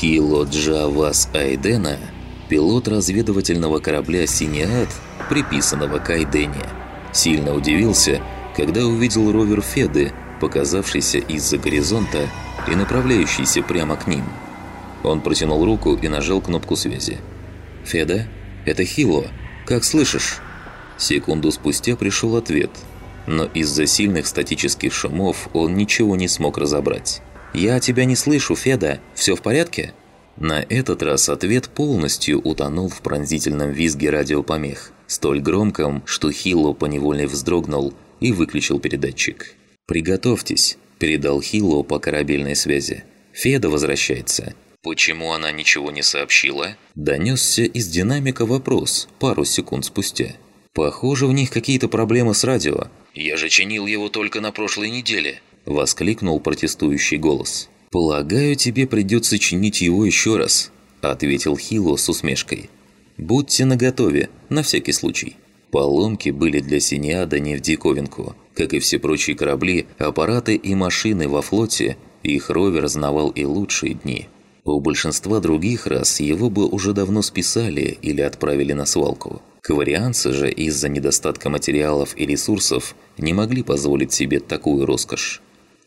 Хило Джавас Айдена, пилот разведывательного корабля «Синиат», приписанного к Айдене, сильно удивился, когда увидел ровер Феды, показавшийся из-за горизонта и направляющийся прямо к ним. Он протянул руку и нажал кнопку связи. «Феда, это Хило. Как слышишь?» Секунду спустя пришел ответ, но из-за сильных статических шумов он ничего не смог разобрать. «Я тебя не слышу, Феда. Все в порядке?» На этот раз ответ полностью утонул в пронзительном визге радиопомех, столь громком, что Хилло поневоле вздрогнул и выключил передатчик. «Приготовьтесь», – передал Хилло по корабельной связи. «Феда возвращается». «Почему она ничего не сообщила?» Донесся из динамика вопрос пару секунд спустя. «Похоже, в них какие-то проблемы с радио. Я же чинил его только на прошлой неделе», – воскликнул протестующий голос. «Полагаю, тебе придется чинить его еще раз», – ответил Хило с усмешкой. «Будьте наготове, на всякий случай». Поломки были для Синиада не в диковинку. Как и все прочие корабли, аппараты и машины во флоте, их ровер знавал и лучшие дни. У большинства других рас его бы уже давно списали или отправили на свалку. Каварианцы же из-за недостатка материалов и ресурсов не могли позволить себе такую роскошь.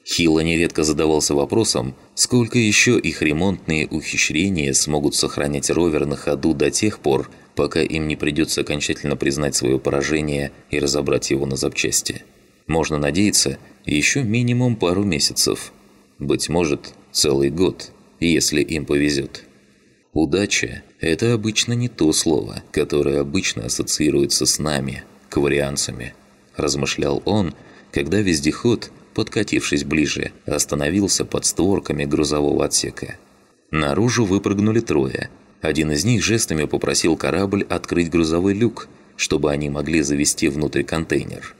Хило нередко задавался вопросом, сколько еще их ремонтные ухищрения смогут сохранять ровер на ходу до тех пор, пока им не придется окончательно признать свое поражение и разобрать его на запчасти. Можно надеяться, еще минимум пару месяцев. Быть может, целый год, если им повезет. Удача – это обычно не то слово, которое обычно ассоциируется с нами, каварианцами, размышлял он, когда вездеход – подкатившись ближе, остановился под створками грузового отсека. Наружу выпрыгнули трое. Один из них жестами попросил корабль открыть грузовой люк, чтобы они могли завести внутрь контейнер.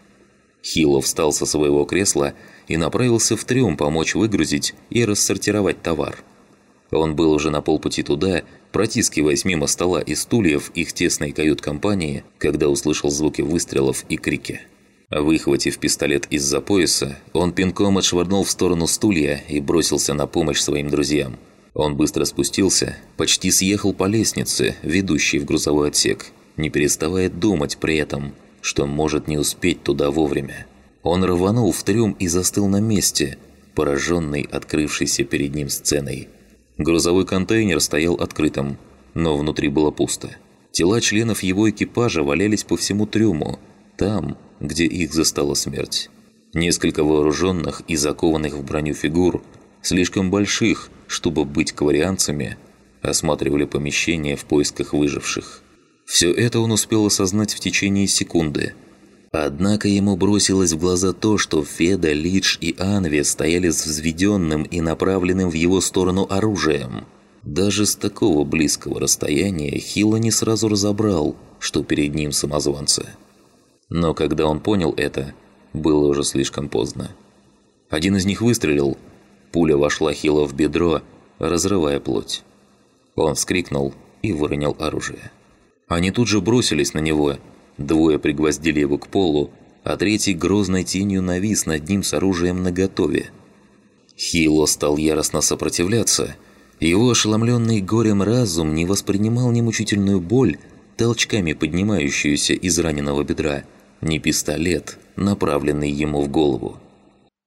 Хило встал со своего кресла и направился в трюм помочь выгрузить и рассортировать товар. Он был уже на полпути туда, протискиваясь мимо стола и стульев их тесной кают-компании, когда услышал звуки выстрелов и крики. Выхватив пистолет из-за пояса, он пинком отшвырнул в сторону стулья и бросился на помощь своим друзьям. Он быстро спустился, почти съехал по лестнице, ведущей в грузовой отсек, не переставая думать при этом, что может не успеть туда вовремя. Он рванул в трюм и застыл на месте, пораженный открывшейся перед ним сценой. Грузовой контейнер стоял открытым, но внутри было пусто. Тела членов его экипажа валялись по всему трюму, там, где их застала смерть. Несколько вооруженных и закованных в броню фигур, слишком больших, чтобы быть каварианцами, осматривали помещение в поисках выживших. Все это он успел осознать в течение секунды. Однако ему бросилось в глаза то, что Феда, Лидж и Анви стояли с взведенным и направленным в его сторону оружием. Даже с такого близкого расстояния Хило не сразу разобрал, что перед ним самозванцы. Но когда он понял это, было уже слишком поздно. Один из них выстрелил, пуля вошла Хило в бедро, разрывая плоть. Он вскрикнул и выронил оружие. Они тут же бросились на него, двое пригвоздили его к полу, а третий грозной тенью навис над ним с оружием наготове. Хило стал яростно сопротивляться. Его ошеломленный горем разум не воспринимал ни мучительную боль, толчками поднимающуюся из раненого бедра, не пистолет, направленный ему в голову.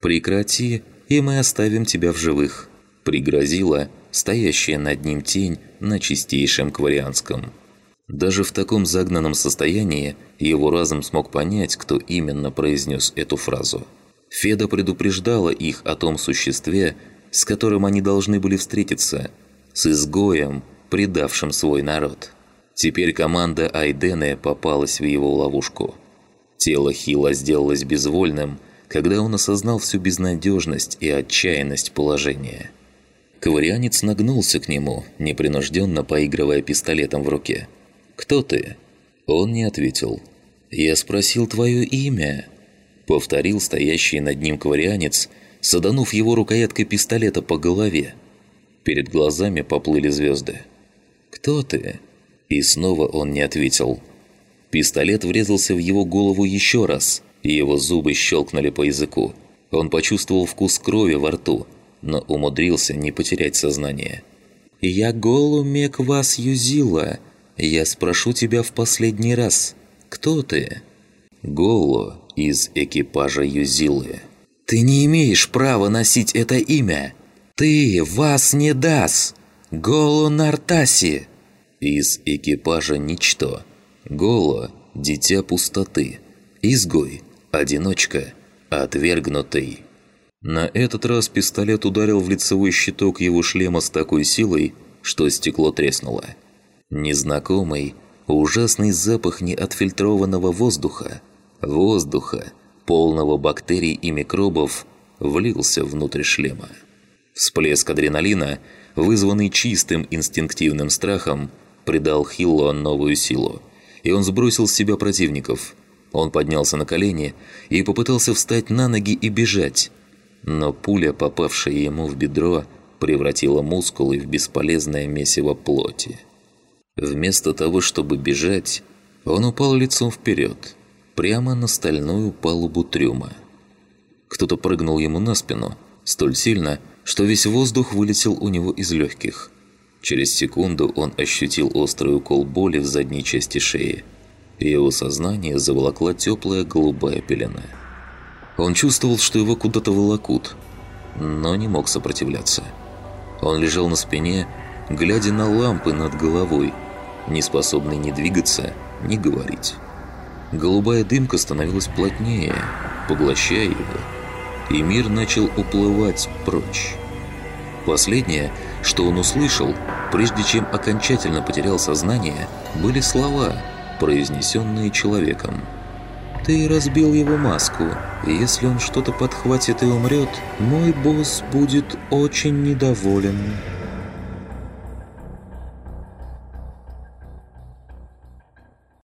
«Прекрати, и мы оставим тебя в живых», – пригрозила стоящая над ним тень на чистейшем кварианском. Даже в таком загнанном состоянии его разум смог понять, кто именно произнес эту фразу. Феда предупреждала их о том существе, с которым они должны были встретиться, с изгоем, предавшим свой народ. Теперь команда Айдены попалась в его ловушку – Тело Хила сделалось безвольным, когда он осознал всю безнадежность и отчаянность положения. Коварианец нагнулся к нему, непринужденно поигрывая пистолетом в руке. «Кто ты?» Он не ответил. «Я спросил твое имя», — повторил стоящий над ним коварианец, саданув его рукояткой пистолета по голове. Перед глазами поплыли звезды. «Кто ты?» И снова он не ответил. «Я Пистолет врезался в его голову еще раз, и его зубы щелкнули по языку. Он почувствовал вкус крови во рту, но умудрился не потерять сознание. «Я Голу Меквас Юзила. Я спрошу тебя в последний раз. Кто ты?» Голо из экипажа Юзилы. «Ты не имеешь права носить это имя! Ты вас не даст! Голо Нартаси!» Из экипажа Ничто. Голо – дитя пустоты. Изгой – одиночка, отвергнутый. На этот раз пистолет ударил в лицевой щиток его шлема с такой силой, что стекло треснуло. Незнакомый, ужасный запах неотфильтрованного воздуха, воздуха, полного бактерий и микробов, влился внутрь шлема. Всплеск адреналина, вызванный чистым инстинктивным страхом, придал Хилло новую силу, и он сбросил с себя противников. Он поднялся на колени и попытался встать на ноги и бежать, но пуля, попавшая ему в бедро, превратила мускулы в бесполезное месиво плоти. Вместо того, чтобы бежать, он упал лицом вперед, прямо на стальную палубу трюма. Кто-то прыгнул ему на спину, столь сильно, что весь воздух вылетел у него из легких. Через секунду он ощутил острый укол боли в задней части шеи. Его сознание заволокла теплая голубая пелена. Он чувствовал, что его куда-то волокут, но не мог сопротивляться. Он лежал на спине, глядя на лампы над головой, не способный ни двигаться, ни говорить. Голубая дымка становилась плотнее, поглощая его, и мир начал уплывать прочь. Последнее, что он услышал, прежде чем окончательно потерял сознание, были слова, произнесенные человеком. «Ты разбил его маску, если он что-то подхватит и умрет, мой босс будет очень недоволен».